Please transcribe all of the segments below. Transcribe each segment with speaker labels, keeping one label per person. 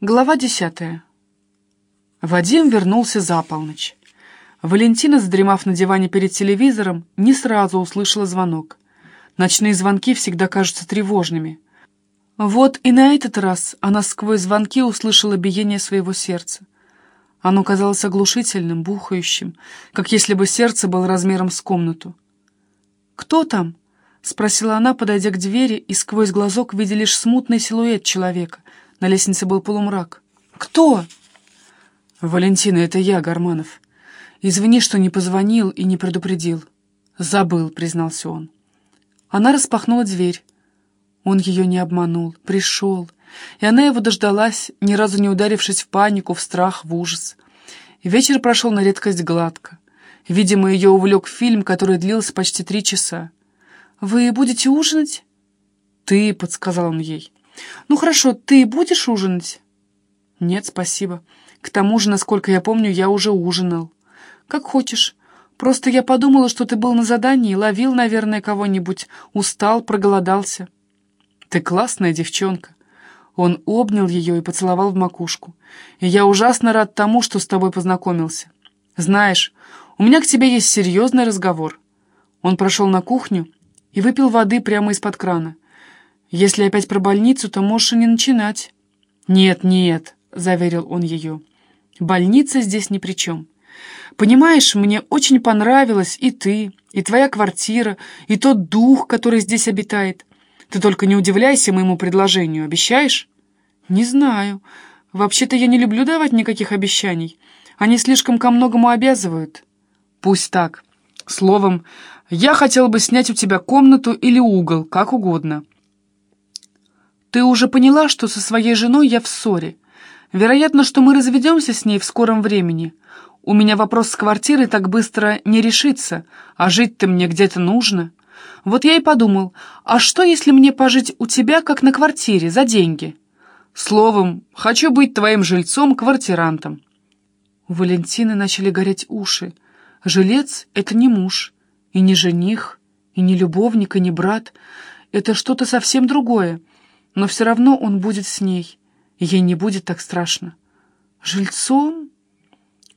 Speaker 1: Глава десятая. Вадим вернулся за полночь. Валентина, задремав на диване перед телевизором, не сразу услышала звонок. Ночные звонки всегда кажутся тревожными. Вот и на этот раз она сквозь звонки услышала биение своего сердца. Оно казалось оглушительным, бухающим, как если бы сердце было размером с комнату. «Кто там?» — спросила она, подойдя к двери, и сквозь глазок видя лишь смутный силуэт человека — на лестнице был полумрак. «Кто?» «Валентина, это я, Гарманов. Извини, что не позвонил и не предупредил». «Забыл», — признался он. Она распахнула дверь. Он ее не обманул, пришел. И она его дождалась, ни разу не ударившись в панику, в страх, в ужас. Вечер прошел на редкость гладко. Видимо, ее увлек фильм, который длился почти три часа. «Вы будете ужинать?» «Ты», — подсказал он ей. «Ну хорошо, ты будешь ужинать?» «Нет, спасибо. К тому же, насколько я помню, я уже ужинал». «Как хочешь. Просто я подумала, что ты был на задании, ловил, наверное, кого-нибудь, устал, проголодался». «Ты классная девчонка». Он обнял ее и поцеловал в макушку. «И я ужасно рад тому, что с тобой познакомился. Знаешь, у меня к тебе есть серьезный разговор». Он прошел на кухню и выпил воды прямо из-под крана. Если опять про больницу, то можешь и не начинать». «Нет, нет», — заверил он ее. «Больница здесь ни при чем. Понимаешь, мне очень понравилось и ты, и твоя квартира, и тот дух, который здесь обитает. Ты только не удивляйся моему предложению, обещаешь?» «Не знаю. Вообще-то я не люблю давать никаких обещаний. Они слишком ко многому обязывают». «Пусть так. Словом, я хотел бы снять у тебя комнату или угол, как угодно». Ты уже поняла, что со своей женой я в ссоре. Вероятно, что мы разведемся с ней в скором времени. У меня вопрос с квартирой так быстро не решится, а жить-то мне где-то нужно. Вот я и подумал, а что, если мне пожить у тебя, как на квартире, за деньги? Словом, хочу быть твоим жильцом-квартирантом. У Валентины начали гореть уши. Жилец — это не муж, и не жених, и не любовник, и не брат. Это что-то совсем другое но все равно он будет с ней, ей не будет так страшно. Жильцом?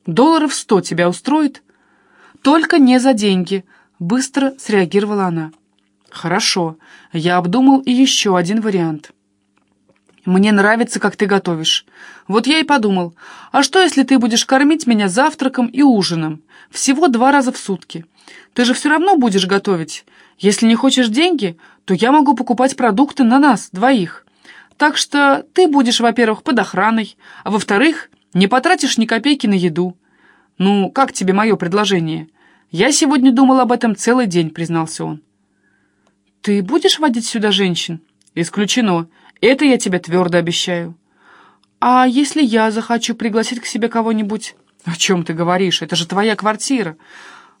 Speaker 1: Долларов сто тебя устроит? Только не за деньги, быстро среагировала она. Хорошо, я обдумал и еще один вариант. Мне нравится, как ты готовишь. Вот я и подумал, а что, если ты будешь кормить меня завтраком и ужином? Всего два раза в сутки. Ты же все равно будешь готовить. Если не хочешь деньги, то я могу покупать продукты на нас, двоих. Так что ты будешь, во-первых, под охраной, а во-вторых, не потратишь ни копейки на еду. Ну, как тебе мое предложение? Я сегодня думал об этом целый день, признался он. Ты будешь водить сюда женщин? Исключено. Это я тебе твердо обещаю. А если я захочу пригласить к себе кого-нибудь? О чем ты говоришь? Это же твоя квартира.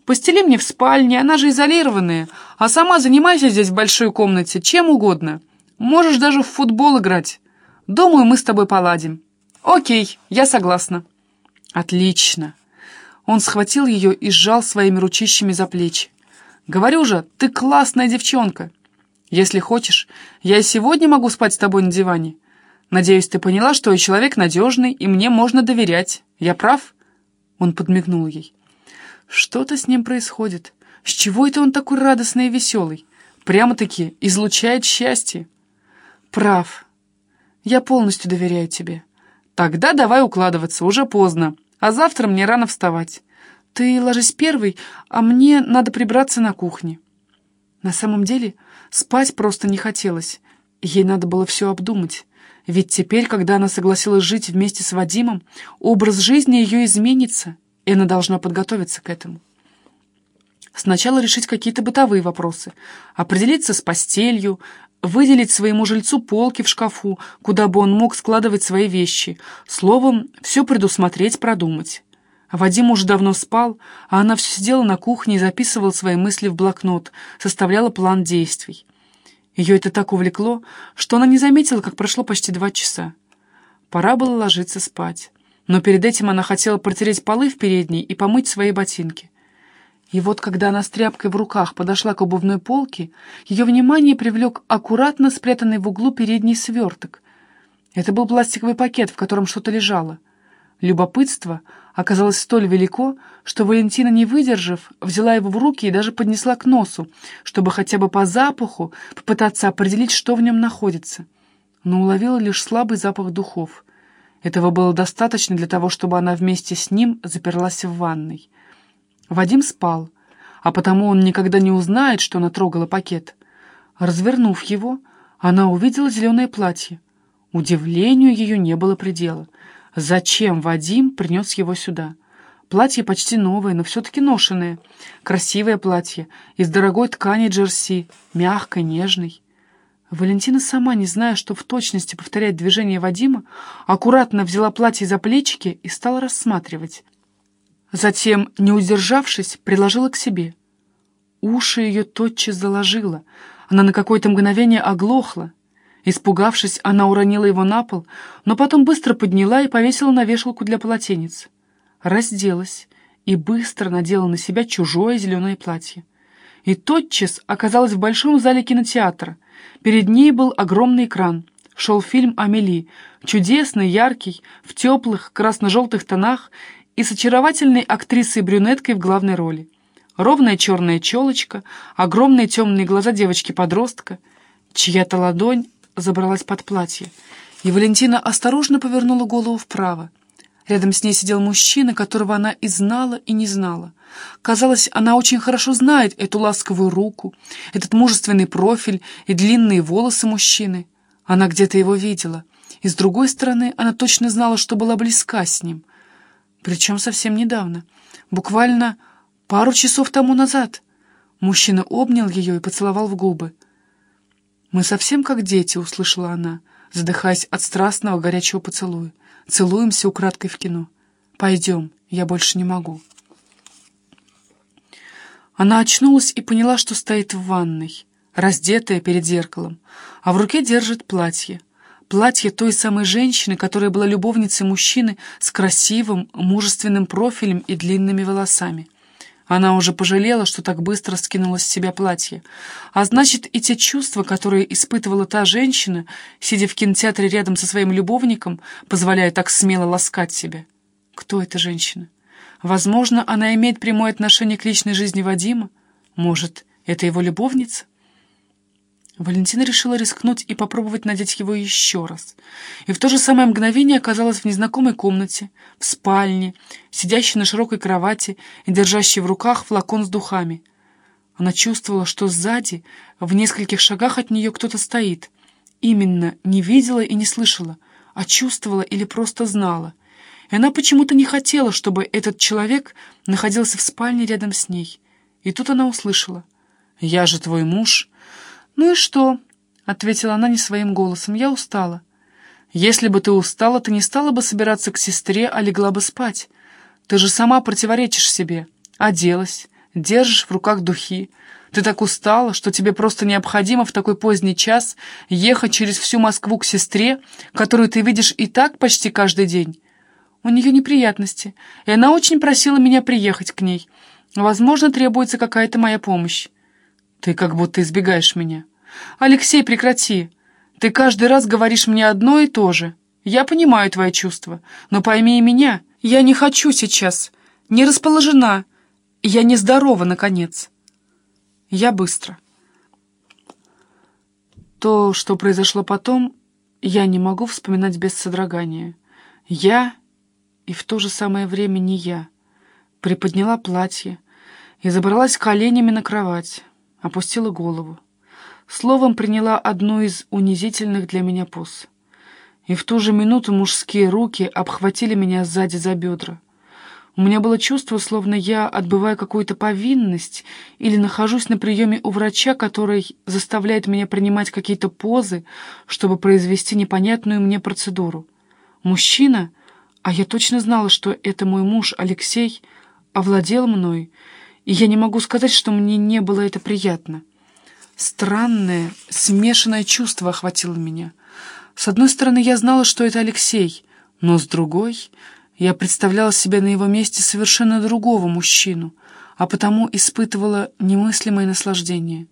Speaker 1: Постели мне в спальне, она же изолированная, а сама занимайся здесь в большой комнате, чем угодно. Можешь даже в футбол играть. Думаю, мы с тобой поладим. Окей, я согласна. Отлично. Он схватил ее и сжал своими ручищами за плечи. Говорю же, ты классная девчонка. Если хочешь, я и сегодня могу спать с тобой на диване. Надеюсь, ты поняла, что я человек надежный, и мне можно доверять. Я прав?» Он подмигнул ей. Что-то с ним происходит. С чего это он такой радостный и веселый? Прямо-таки излучает счастье. Прав. Я полностью доверяю тебе. Тогда давай укладываться, уже поздно. А завтра мне рано вставать. Ты ложись первый, а мне надо прибраться на кухне. На самом деле, спать просто не хотелось. Ей надо было все обдумать. Ведь теперь, когда она согласилась жить вместе с Вадимом, образ жизни ее изменится, и она должна подготовиться к этому. Сначала решить какие-то бытовые вопросы, определиться с постелью, выделить своему жильцу полки в шкафу, куда бы он мог складывать свои вещи, словом, все предусмотреть, продумать. Вадим уже давно спал, а она все сидела на кухне и записывала свои мысли в блокнот, составляла план действий. Ее это так увлекло, что она не заметила, как прошло почти два часа. Пора было ложиться спать но перед этим она хотела протереть полы в передней и помыть свои ботинки. И вот когда она с тряпкой в руках подошла к обувной полке, ее внимание привлек аккуратно спрятанный в углу передний сверток. Это был пластиковый пакет, в котором что-то лежало. Любопытство оказалось столь велико, что Валентина, не выдержав, взяла его в руки и даже поднесла к носу, чтобы хотя бы по запаху попытаться определить, что в нем находится. Но уловила лишь слабый запах духов. Этого было достаточно для того, чтобы она вместе с ним заперлась в ванной. Вадим спал, а потому он никогда не узнает, что она трогала пакет. Развернув его, она увидела зеленое платье. Удивлению ее не было предела. Зачем Вадим принес его сюда? Платье почти новое, но все-таки ношенное. Красивое платье, из дорогой ткани джерси, мягкой, нежной. Валентина, сама не зная, что в точности повторяет движение Вадима, аккуратно взяла платье за плечики и стала рассматривать. Затем, не удержавшись, приложила к себе. Уши ее тотчас заложила. Она на какое-то мгновение оглохла. Испугавшись, она уронила его на пол, но потом быстро подняла и повесила на вешалку для полотенец. Разделась и быстро надела на себя чужое зеленое платье. И тотчас оказалась в большом зале кинотеатра. Перед ней был огромный экран. Шел фильм «Амели», чудесный, яркий, в теплых красно-желтых тонах и с очаровательной актрисой-брюнеткой в главной роли. Ровная черная челочка, огромные темные глаза девочки-подростка, чья-то ладонь забралась под платье, и Валентина осторожно повернула голову вправо. Рядом с ней сидел мужчина, которого она и знала, и не знала. Казалось, она очень хорошо знает эту ласковую руку, этот мужественный профиль и длинные волосы мужчины. Она где-то его видела. И с другой стороны, она точно знала, что была близка с ним. Причем совсем недавно. Буквально пару часов тому назад. Мужчина обнял ее и поцеловал в губы. «Мы совсем как дети», — услышала она, задыхаясь от страстного горячего поцелуя. «Целуемся украдкой в кино. Пойдем, я больше не могу». Она очнулась и поняла, что стоит в ванной, раздетая перед зеркалом, а в руке держит платье — Платье той самой женщины, которая была любовницей мужчины с красивым, мужественным профилем и длинными волосами. Она уже пожалела, что так быстро скинула с себя платье. А значит, и те чувства, которые испытывала та женщина, сидя в кинотеатре рядом со своим любовником, позволяя так смело ласкать себя. Кто эта женщина? Возможно, она имеет прямое отношение к личной жизни Вадима. Может, это его любовница? Валентина решила рискнуть и попробовать надеть его еще раз. И в то же самое мгновение оказалась в незнакомой комнате, в спальне, сидящей на широкой кровати и держащей в руках флакон с духами. Она чувствовала, что сзади, в нескольких шагах от нее кто-то стоит. Именно не видела и не слышала, а чувствовала или просто знала. И она почему-то не хотела, чтобы этот человек находился в спальне рядом с ней. И тут она услышала. «Я же твой муж». «Ну и что?» — ответила она не своим голосом. «Я устала». «Если бы ты устала, ты не стала бы собираться к сестре, а легла бы спать. Ты же сама противоречишь себе. Оделась, держишь в руках духи. Ты так устала, что тебе просто необходимо в такой поздний час ехать через всю Москву к сестре, которую ты видишь и так почти каждый день. У нее неприятности, и она очень просила меня приехать к ней. Возможно, требуется какая-то моя помощь. Ты как будто избегаешь меня. Алексей, прекрати. Ты каждый раз говоришь мне одно и то же. Я понимаю твои чувства, но пойми и меня. Я не хочу сейчас. Не расположена. Я нездорова, наконец. Я быстро. То, что произошло потом, я не могу вспоминать без содрогания. Я и в то же самое время не я. Приподняла платье и забралась коленями на кровать опустила голову. Словом, приняла одну из унизительных для меня поз. И в ту же минуту мужские руки обхватили меня сзади за бедра. У меня было чувство, словно я отбываю какую-то повинность или нахожусь на приеме у врача, который заставляет меня принимать какие-то позы, чтобы произвести непонятную мне процедуру. Мужчина, а я точно знала, что это мой муж Алексей, овладел мной и я не могу сказать, что мне не было это приятно. Странное, смешанное чувство охватило меня. С одной стороны, я знала, что это Алексей, но с другой, я представляла себя на его месте совершенно другого мужчину, а потому испытывала немыслимое наслаждение.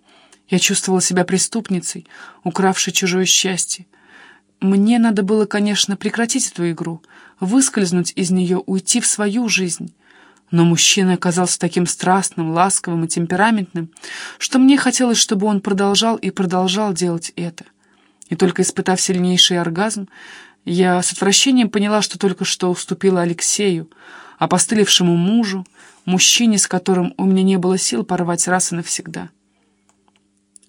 Speaker 1: Я чувствовала себя преступницей, укравшей чужое счастье. Мне надо было, конечно, прекратить эту игру, выскользнуть из нее, уйти в свою жизнь. Но мужчина оказался таким страстным, ласковым и темпераментным, что мне хотелось, чтобы он продолжал и продолжал делать это. И только испытав сильнейший оргазм, я с отвращением поняла, что только что уступила Алексею, опостылевшему мужу, мужчине, с которым у меня не было сил порвать раз и навсегда.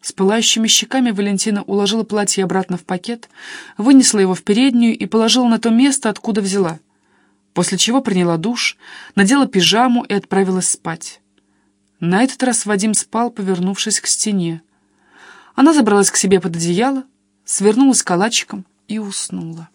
Speaker 1: С пылающими щеками Валентина уложила платье обратно в пакет, вынесла его в переднюю и положила на то место, откуда взяла. После чего приняла душ, надела пижаму и отправилась спать. На этот раз Вадим спал, повернувшись к стене. Она забралась к себе под одеяло, свернулась калачиком и уснула.